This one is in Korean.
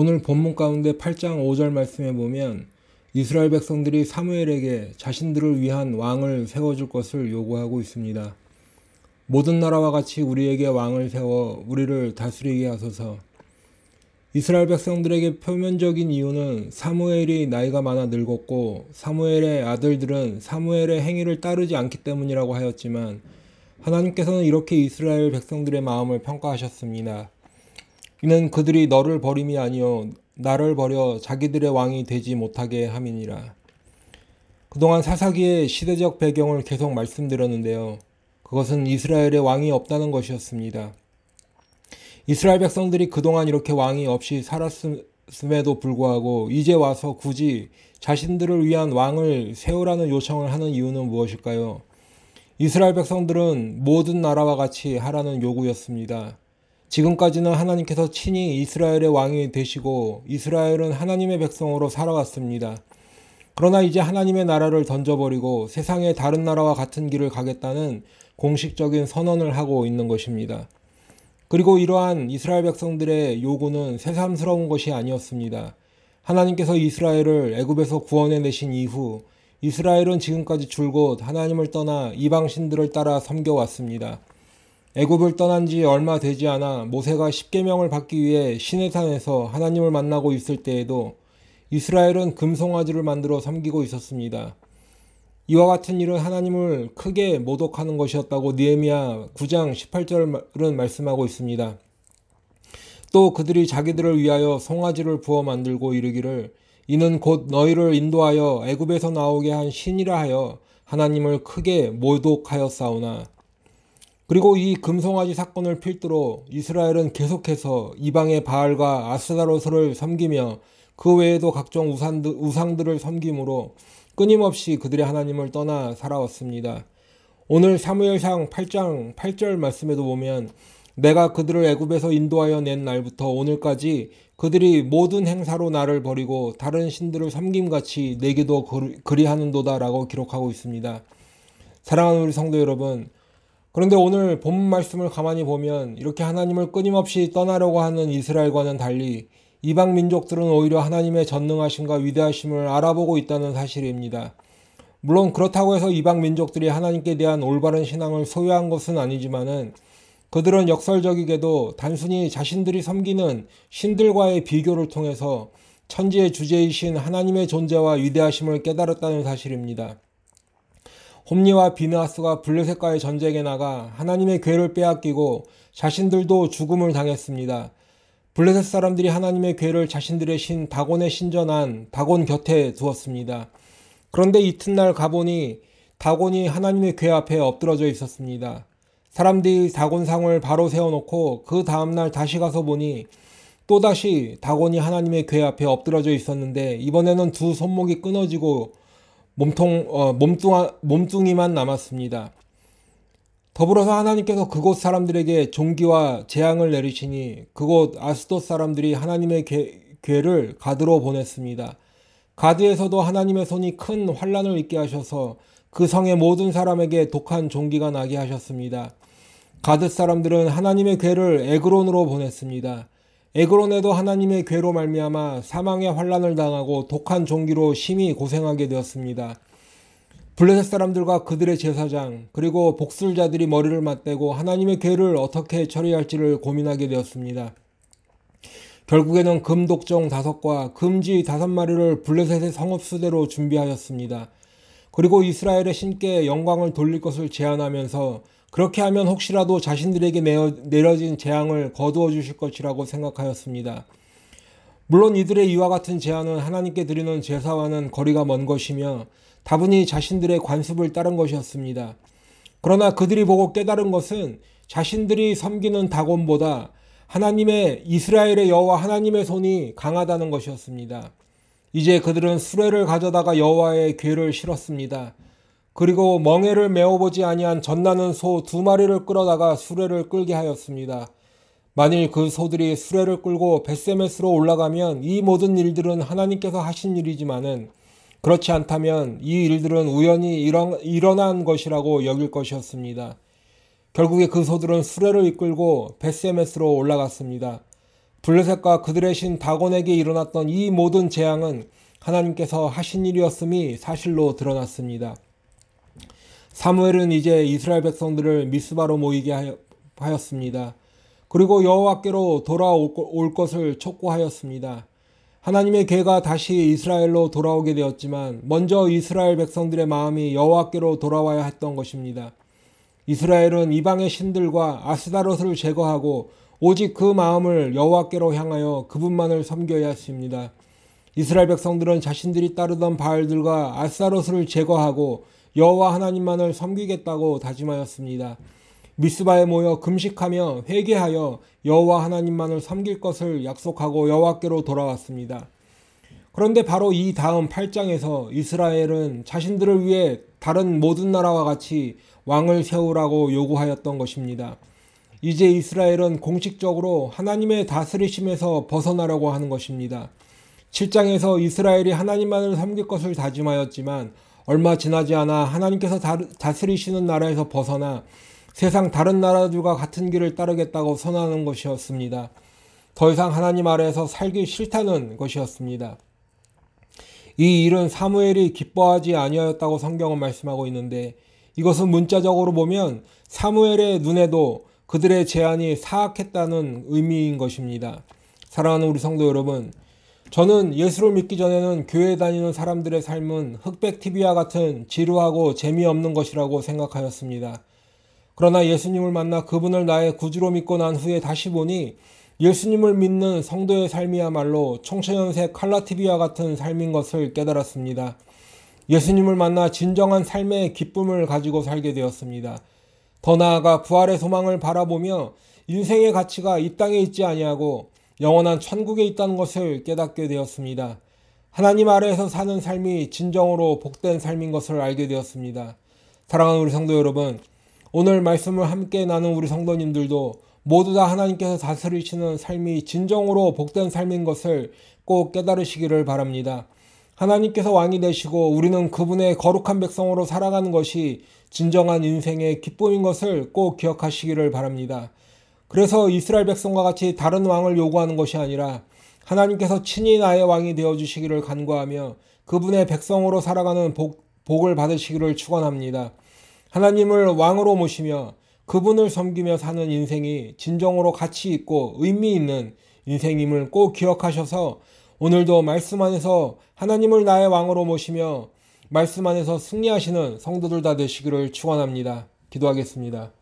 오늘 본문 가운데 8장 5절 말씀에 보면 이스라엘 백성들이 사무엘에게 자신들을 위한 왕을 세워줄 것을 요구하고 있습니다. 모든 나라와 같이 우리에게 왕을 세워 우리를 다스리게 하소서. 이스라엘 백성들에게 표면적인 이유는 사무엘이 나이가 많아 늙었고 사무엘의 아들들은 사무엘의 행위를 따르지 않기 때문이라고 하였지만 하나님께서는 이렇게 이스라엘 백성들의 마음을 평가하셨습니다. 이는 그들이 너를 버림이 아니요 나를 버려 자기들의 왕이 되지 못하게 함이니라. 그동안 사사기의 시대적 배경을 계속 말씀드렸는데요. 그것은 이스라엘의 왕이 없다는 것이었습니다. 이스라엘 백성들이 그동안 이렇게 왕이 없이 살았음에도 불구하고 이제 와서 굳이 자신들을 위한 왕을 세우라는 요청을 하는 이유는 무엇일까요? 이스라엘 백성들은 모든 나라와 같이 하라는 요구였습니다. 지금까지는 하나님께서 친히 이스라엘의 왕이 되시고 이스라엘은 하나님의 백성으로 살아왔습니다. 그러나 이제 하나님의 나라를 던져버리고 세상의 다른 나라와 같은 길을 가겠다는 공식적인 선언을 하고 있는 것입니다. 그리고 이러한 이스라엘 백성들의 요구는 새삼스러운 것이 아니었습니다. 하나님께서 이스라엘을 애굽에서 구원해 내신 이후 이스라엘은 지금까지 줄곧 하나님을 떠나 이방 신들을 따라 섬겨왔습니다. 애굽을 떠난 지 얼마 되지 않아 모세가 십계명을 받기 위해 시내산에서 하나님을 만나고 있을 때에도 이스라엘은 금송아지를 만들어 섬기고 있었습니다. 이와 같은 일은 하나님을 크게 모독하는 것이었다고 니에미야 9장 18절은 말씀하고 있습니다. 또 그들이 자기들을 위하여 송아지를 부어 만들고 이르기를 이는 곧 너희를 인도하여 애굽에서 나오게 한 신이라 하여 하나님을 크게 모독하였사오나 그리고 이 금송아지 사건을 필두로 이스라엘은 계속해서 이방의 바알과 아스다로스를 섬기며 그 외에도 각종 우상들, 우상들을 섬김으로 끊임없이 그들의 하나님을 떠나 살아왔습니다. 오늘 사무엘상 8장 8절 말씀에도 보면 내가 그들을 애굽에서 인도하여 낸 날부터 오늘까지 그들이 모든 행사로 나를 버리고 다른 신들을 섬김같이 내게도 그리하는도다라고 기록하고 있습니다. 사랑하는 우리 성도 여러분, 그런데 오늘 본 말씀을 가만히 보면 이렇게 하나님을 끊임없이 떠나려고 하는 이스라엘과는 달리 이방 민족들은 오히려 하나님의 전능하심과 위대하심을 알아보고 있다는 사실입니다. 물론 그렇다고 해서 이방 민족들이 하나님께 대한 올바른 신앙을 소유한 것은 아니지만은 그들은 역설적이게도 단순히 자신들이 섬기는 신들과의 비교를 통해서 천지의 주제이신 하나님의 존재와 위대하심을 깨달았다는 사실입니다. 홈리와 비나스가 블레셋과의 전쟁에 나가 하나님의 괴를 빼앗기고 자신들도 죽음을 당했습니다. 블레셋 사람들이 하나님의 괴를 자신들의 신 다곤에 신전한 다곤 곁에 두었습니다. 그런데 이튿날 가보니 다곤이 하나님의 괴 앞에 엎드러져 있었습니다. 사람들이 다곤상을 바로 세워놓고 그 다음날 다시 가서 보니 또다시 다곤이 하나님의 괴 앞에 엎드러져 있었는데 이번에는 두 손목이 끊어지고 몸통, 어, 몸뚱아, 몸뚱이만 남았습니다. 더불어서 하나님께서 그곳 사람들에게 종기와 재앙을 내리시니 그곳 아스돗 사람들이 하나님의 괴, 괴를 가드로 보냈습니다. 가드에서도 하나님의 손이 큰 환란을 있게 하셔서 그 성의 모든 사람에게 독한 종기가 나게 하셨습니다. 가드 사람들은 하나님의 괴를 에그론으로 보냈습니다. 에그론에도 하나님의 괴로 말미암아 사망의 환란을 당하고 독한 종기로 심히 고생하게 되었습니다. 블레셋 사람들과 그들의 제사장 그리고 복술자들이 머리를 맞대고 하나님의 괴를 어떻게 처리할지를 고민하게 되었습니다. 결국에는 금독종 다섯과 금지 다섯 마리를 블레셋의 성읍수대로 준비하였습니다. 그리고 이스라엘의 신께 영광을 돌릴 것을 제안하면서 그렇게 하면 혹시라도 자신들에게 내려진 재앙을 거두어 주실 것이라고 생각하였습니다. 물론 이들의 이와 같은 제안은 하나님께 드리는 제사와는 거리가 먼 것이며 다분히 자신들의 관습을 따른 것이었습니다. 그러나 그들이 보고 깨달은 것은 자신들이 섬기는 다곤보다 하나님의 이스라엘의 여호와 하나님의 손이 강하다는 것이었습니다. 이제 그들은 수레를 가져다가 여호와의 궤를 실었습니다. 그리고 멍에를 메어보지 아니한 전나는 소 두 마리를 끌어다가 수레를 끌게 하였습니다. 만일 그 소들이 수레를 끌고 베세메스로 올라가면 이 모든 일들은 하나님께서 하신 일이지만은 그렇지 않다면 이 일들은 우연히 일어난 것이라고 여길 것이었습니다. 결국에 그 소들은 수레를 이끌고 베세메스로 올라갔습니다. 블레셋과 그들의 신 다곤에게 일어났던 이 모든 재앙은 하나님께서 하신 일이었음이 사실로 드러났습니다. 사무엘은 이제 이스라엘 백성들을 미스바로 모이게 하였습니다. 그리고 여호와께로 돌아올 것을 촉구하였습니다. 하나님의 괴가 다시 이스라엘로 돌아오게 되었지만 먼저 이스라엘 백성들의 마음이 여호와께로 돌아와야 했던 것입니다. 이스라엘은 이방의 신들과 아스다롯을 제거하고 오직 그 마음을 여호와께로 향하여 그분만을 섬겨야 했습니다. 이스라엘 백성들은 자신들이 따르던 바알들과 아스다롯을 제거하고 여호와 하나님만을 섬기겠다고 다짐하였습니다. 미스바에 모여 금식하며 회개하여 여호와 하나님만을 섬길 것을 약속하고 여호와께로 돌아왔습니다. 그런데 바로 이 다음 8장에서 이스라엘은 자신들을 위해 다른 모든 나라와 같이 왕을 세우라고 요구하였던 것입니다. 이제 이스라엘은 공식적으로 하나님의 다스리심에서 벗어나려고 하는 것입니다. 7장에서 이스라엘이 하나님만을 섬길 것을 다짐하였지만 얼마 지나지 않아 하나님께서 다스리시는 나라에서 벗어나 세상 다른 나라들과 같은 길을 따르겠다고 선언하는 것이었습니다. 더 이상 하나님 아래에서 살기 싫다는 것이었습니다. 이 일은 사무엘이 기뻐하지 아니하였다고 성경은 말씀하고 있는데 이것은 문자적으로 보면 사무엘의 눈에도 그들의 제안이 사악했다는 의미인 것입니다. 사랑하는 우리 성도 여러분, 저는 예수를 믿기 전에는 교회 다니는 사람들의 삶은 흑백 TV와 같은 지루하고 재미없는 것이라고 생각하였습니다. 그러나 예수님을 만나 그분을 나의 구주로 믿고 난 후에 다시 보니 예수님을 믿는 성도의 삶이야말로 청소년새 칼라티비와 같은 삶인 것을 깨달았습니다. 예수님을 만나 진정한 삶의 기쁨을 가지고 살게 되었습니다. 더 나아가 부활의 소망을 바라보며 인생의 가치가 이 땅에 있지 아니하고 영원한 천국에 있다는 것을 깨닫게 되었습니다. 하나님 아래에서 사는 삶이 진정으로 복된 삶인 것을 알게 되었습니다. 사랑하는 우리 성도 여러분, 오늘 말씀을 함께 나눈 우리 성도님들도 모두 다 하나님께서 다스리시는 삶이 진정으로 복된 삶인 것을 꼭 깨달으시기를 바랍니다. 하나님께서 왕이 되시고 우리는 그분의 거룩한 백성으로 살아가는 것이 진정한 인생의 기쁨인 것을 꼭 기억하시기를 바랍니다. 그래서 이스라엘 백성과 같이 다른 왕을 요구하는 것이 아니라 하나님께서 친히 나의 왕이 되어 주시기를 간구하며 그분의 백성으로 살아가는 복, 복을 받으시기를 축원합니다. 하나님을 왕으로 모시며 그분을 섬기며 사는 인생이 진정으로 가치 있고 의미 있는 인생임을 꼭 기억하셔서 오늘도 말씀 안에서 하나님을 나의 왕으로 모시며 말씀 안에서 승리하시는 성도들 다 되시기를 축원합니다. 기도하겠습니다.